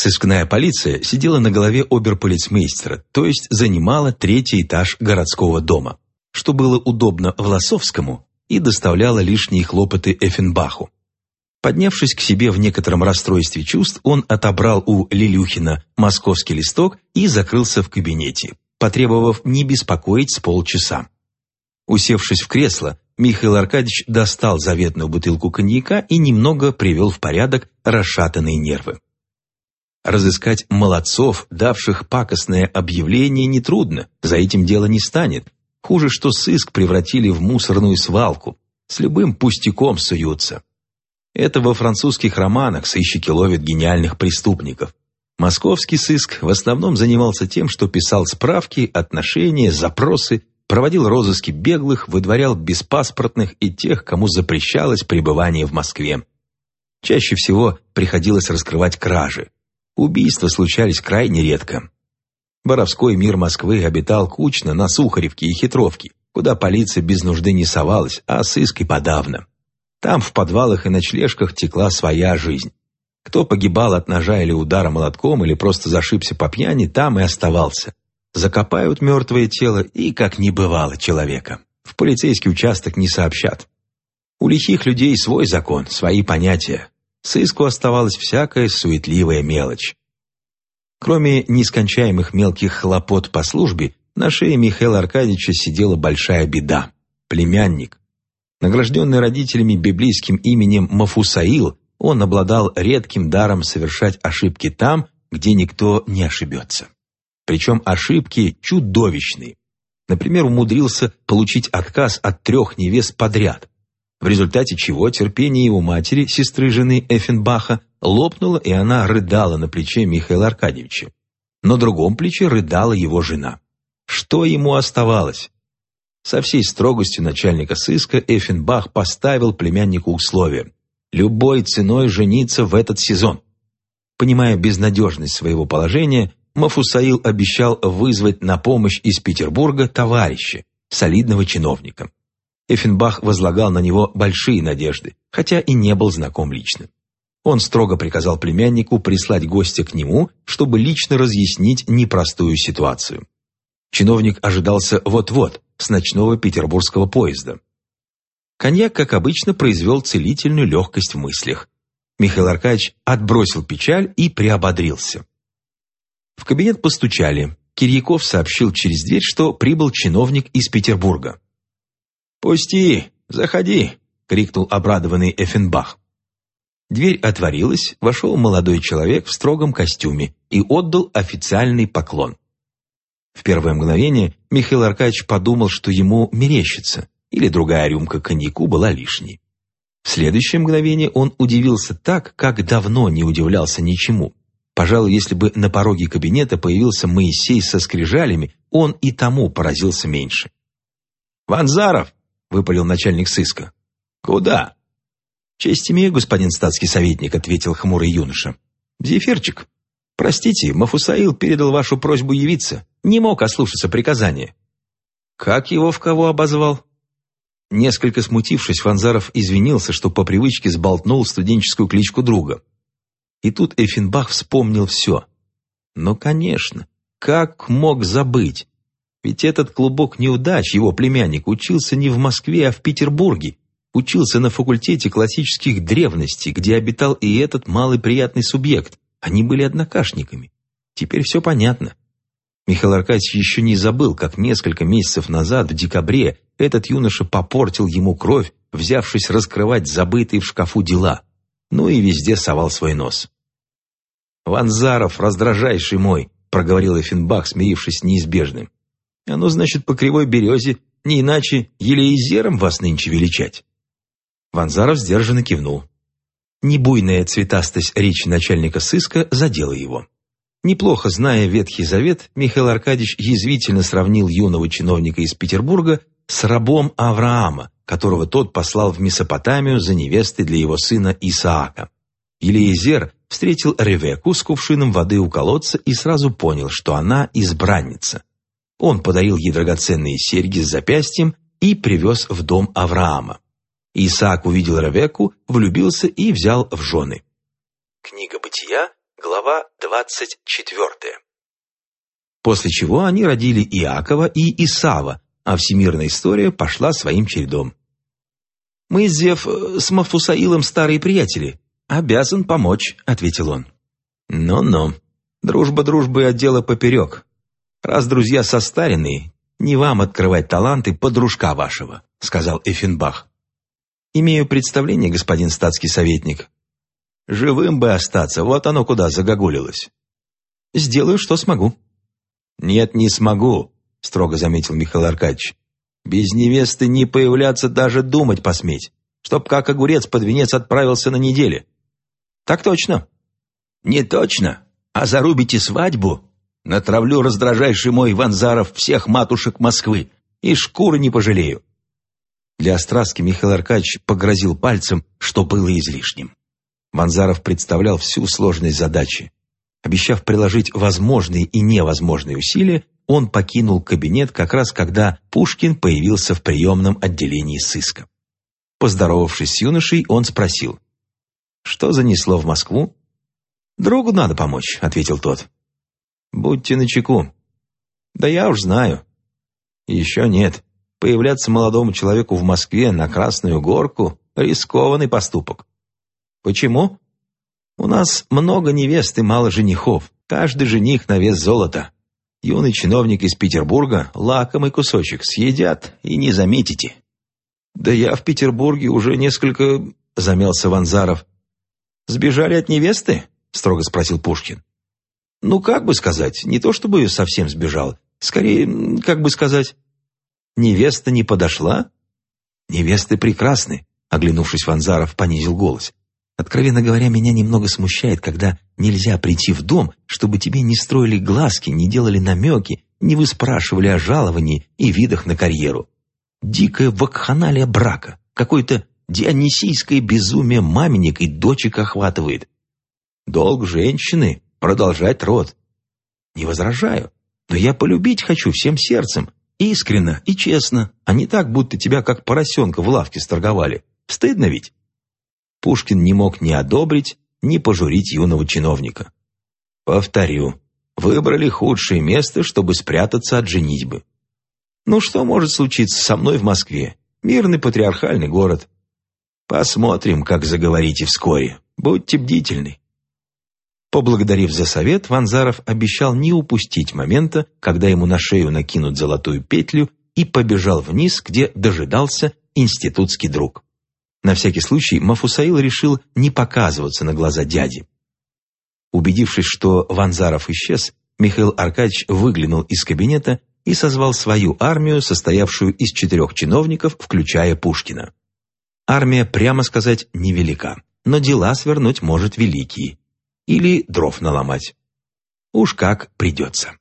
Сыскная полиция сидела на голове оберполицмейстера, то есть занимала третий этаж городского дома, что было удобно Власовскому и доставляло лишние хлопоты Эффенбаху. Поднявшись к себе в некотором расстройстве чувств, он отобрал у Лилюхина московский листок и закрылся в кабинете, потребовав не беспокоить с полчаса. Усевшись в кресло, Михаил Аркадьевич достал заветную бутылку коньяка и немного привел в порядок расшатанные нервы. Разыскать молодцов, давших пакостное объявление, нетрудно, за этим дело не станет. Хуже, что сыск превратили в мусорную свалку, с любым пустяком суются. Это во французских романах сыщики ловят гениальных преступников. Московский сыск в основном занимался тем, что писал справки, отношения, запросы, проводил розыски беглых, выдворял беспаспортных и тех, кому запрещалось пребывание в Москве. Чаще всего приходилось раскрывать кражи. Убийства случались крайне редко. Боровской мир Москвы обитал кучно на Сухаревке и Хитровке, куда полиция без нужды не совалась, а сыск и подавно. Там в подвалах и ночлежках текла своя жизнь. Кто погибал от ножа или удара молотком, или просто зашибся по пьяни, там и оставался. Закопают мертвое тело, и как не бывало человека. В полицейский участок не сообщат. У лихих людей свой закон, свои понятия. Сыску оставалась всякая суетливая мелочь. Кроме нескончаемых мелких хлопот по службе, на шее Михаила Аркадьевича сидела большая беда. Племянник, Награжденный родителями библейским именем Мафусаил, он обладал редким даром совершать ошибки там, где никто не ошибется. Причем ошибки чудовищные. Например, умудрился получить отказ от трех невест подряд, в результате чего терпение его матери, сестры жены Эффенбаха, лопнуло, и она рыдала на плече Михаила Аркадьевича. На другом плече рыдала его жена. Что ему оставалось? Со всей строгостью начальника сыска Эффенбах поставил племяннику условие – любой ценой жениться в этот сезон. Понимая безнадежность своего положения, Мафусаил обещал вызвать на помощь из Петербурга товарища, солидного чиновника. Эффенбах возлагал на него большие надежды, хотя и не был знаком лично. Он строго приказал племяннику прислать гостя к нему, чтобы лично разъяснить непростую ситуацию. Чиновник ожидался вот-вот, с ночного петербургского поезда. Коньяк, как обычно, произвел целительную легкость в мыслях. Михаил Аркадьевич отбросил печаль и приободрился. В кабинет постучали. Кирьяков сообщил через дверь, что прибыл чиновник из Петербурга. «Пусти, заходи!» — крикнул обрадованный Эффенбах. Дверь отворилась, вошел молодой человек в строгом костюме и отдал официальный поклон. В первое мгновение Михаил Аркадьевич подумал, что ему мерещится, или другая рюмка коньяку была лишней. В следующее мгновение он удивился так, как давно не удивлялся ничему. Пожалуй, если бы на пороге кабинета появился Моисей со скрижалями, он и тому поразился меньше. «Ванзаров!» — выпалил начальник сыска. «Куда?» «Честь имею, господин статский советник», — ответил хмурый юноша. «Зефирчик, простите, Мафусаил передал вашу просьбу явиться не мог ослушаться приказания. Как его в кого обозвал? Несколько смутившись, Ванзаров извинился, что по привычке сболтнул студенческую кличку друга. И тут Эффенбах вспомнил все. Но, конечно, как мог забыть? Ведь этот клубок неудач, его племянник, учился не в Москве, а в Петербурге. Учился на факультете классических древностей, где обитал и этот малый приятный субъект. Они были однокашниками. Теперь все понятно. Михаил Аркадьевич еще не забыл, как несколько месяцев назад, в декабре, этот юноша попортил ему кровь, взявшись раскрывать забытые в шкафу дела. Ну и везде совал свой нос. «Ванзаров, раздражайший мой!» — проговорил Эфенбах, смирившись с неизбежным. «Оно, «А ну, значит, по кривой березе, не иначе елеизером вас нынче величать». Ванзаров сдержанно кивнул. Небуйная цветастость речи начальника сыска задела его. Неплохо зная Ветхий Завет, Михаил Аркадьевич язвительно сравнил юного чиновника из Петербурга с рабом Авраама, которого тот послал в Месопотамию за невестой для его сына Исаака. Елиезер встретил Ревеку с кувшином воды у колодца и сразу понял, что она избранница. Он подарил ей драгоценные серьги с запястьем и привез в дом Авраама. Исаак увидел Ревеку, влюбился и взял в жены. Книга Бытия, Глава 24. После чего они родили Иакова и Исава, а всемирная история пошла своим чередом. «Мы с Зев с Мафусаилом старые приятели. Обязан помочь», — ответил он. «Но-но, дружба дружбы от дела поперек. Раз друзья состаренные, не вам открывать таланты подружка вашего», — сказал Эффенбах. «Имею представление, господин статский советник. Живым бы остаться, вот оно куда загогулилось». «Сделаю, что смогу». «Нет, не смогу», — строго заметил Михаил Аркадьевич. «Без невесты не появляться даже думать посметь, чтоб как огурец под венец отправился на неделе». «Так точно». «Не точно, а зарубите свадьбу, натравлю раздражайший мой Ванзаров всех матушек Москвы и шкуры не пожалею». Для остраски Михаил Аркадьевич погрозил пальцем, что было излишним. Ванзаров представлял всю сложность задачи. Обещав приложить возможные и невозможные усилия, он покинул кабинет как раз когда Пушкин появился в приемном отделении сыска. Поздоровавшись с юношей, он спросил, «Что занесло в Москву?» «Другу надо помочь», — ответил тот. «Будьте начеку». «Да я уж знаю». «Еще нет. Появляться молодому человеку в Москве на Красную Горку — рискованный поступок». «Почему?» У нас много невест и мало женихов. Каждый жених на вес золота. Юный чиновник из Петербурга лакомый кусочек съедят и не заметите. Да я в Петербурге уже несколько... Замялся Ванзаров. Сбежали от невесты? Строго спросил Пушкин. Ну, как бы сказать, не то чтобы совсем сбежал. Скорее, как бы сказать... Невеста не подошла? Невесты прекрасны, оглянувшись, Ванзаров понизил голос. Откровенно говоря, меня немного смущает, когда нельзя прийти в дом, чтобы тебе не строили глазки, не делали намеки, не выспрашивали о жаловании и видах на карьеру. Дикая вакханалия брака, какое-то дионисийское безумие маменек и дочек охватывает. Долг женщины — продолжать род. Не возражаю, но я полюбить хочу всем сердцем, искренно и честно, а не так, будто тебя как поросенка в лавке сторговали. Стыдно ведь? Пушкин не мог ни одобрить, ни пожурить юного чиновника. Повторю, выбрали худшее место, чтобы спрятаться от женитьбы. Ну что может случиться со мной в Москве? Мирный патриархальный город. Посмотрим, как заговорите вскоре. Будьте бдительны. Поблагодарив за совет, Ванзаров обещал не упустить момента, когда ему на шею накинут золотую петлю, и побежал вниз, где дожидался институтский друг. На всякий случай Мафусаил решил не показываться на глаза дяди. Убедившись, что Ванзаров исчез, Михаил Аркадьевич выглянул из кабинета и созвал свою армию, состоявшую из четырех чиновников, включая Пушкина. Армия, прямо сказать, невелика, но дела свернуть может великие. Или дров наломать. Уж как придется.